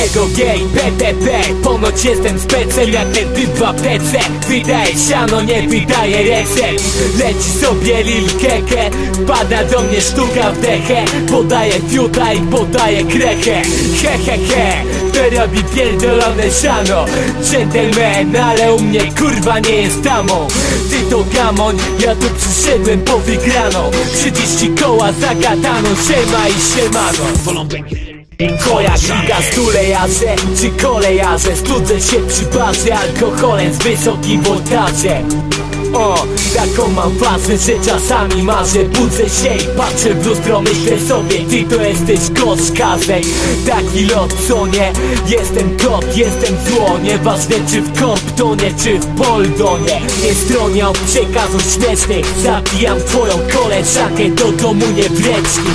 tego gej PTP Ponoć jestem specem jak ten typ w aptece Wydaje siano, nie wydaje recept Leci sobie lil keke Pada do mnie sztuka w dechę. Podaje fiuta i podaje krechę. He he he. To robi pierdolone siano. Gentleman, ale u mnie kurwa nie jest damą Ty to gamoń, ja tu przyszedłem po wygraną. 30 koła zagadaną, siema i siemano Koja giga stulejarze czy kolejarze? Studzę się przy barze alkoholem z wysokim voltażem o, taką mam fazę, że czasami marzę Budzę się i patrzę w lustro Myślę sobie, ty to jesteś koszkazek Taki lot, co nie? Jestem kot, jestem zło Nieważne czy w Comptonie, czy w Poldonie. Nie stronię od przekazów śmiesznych Zabijam twoją koleżankę do domu nie wleczki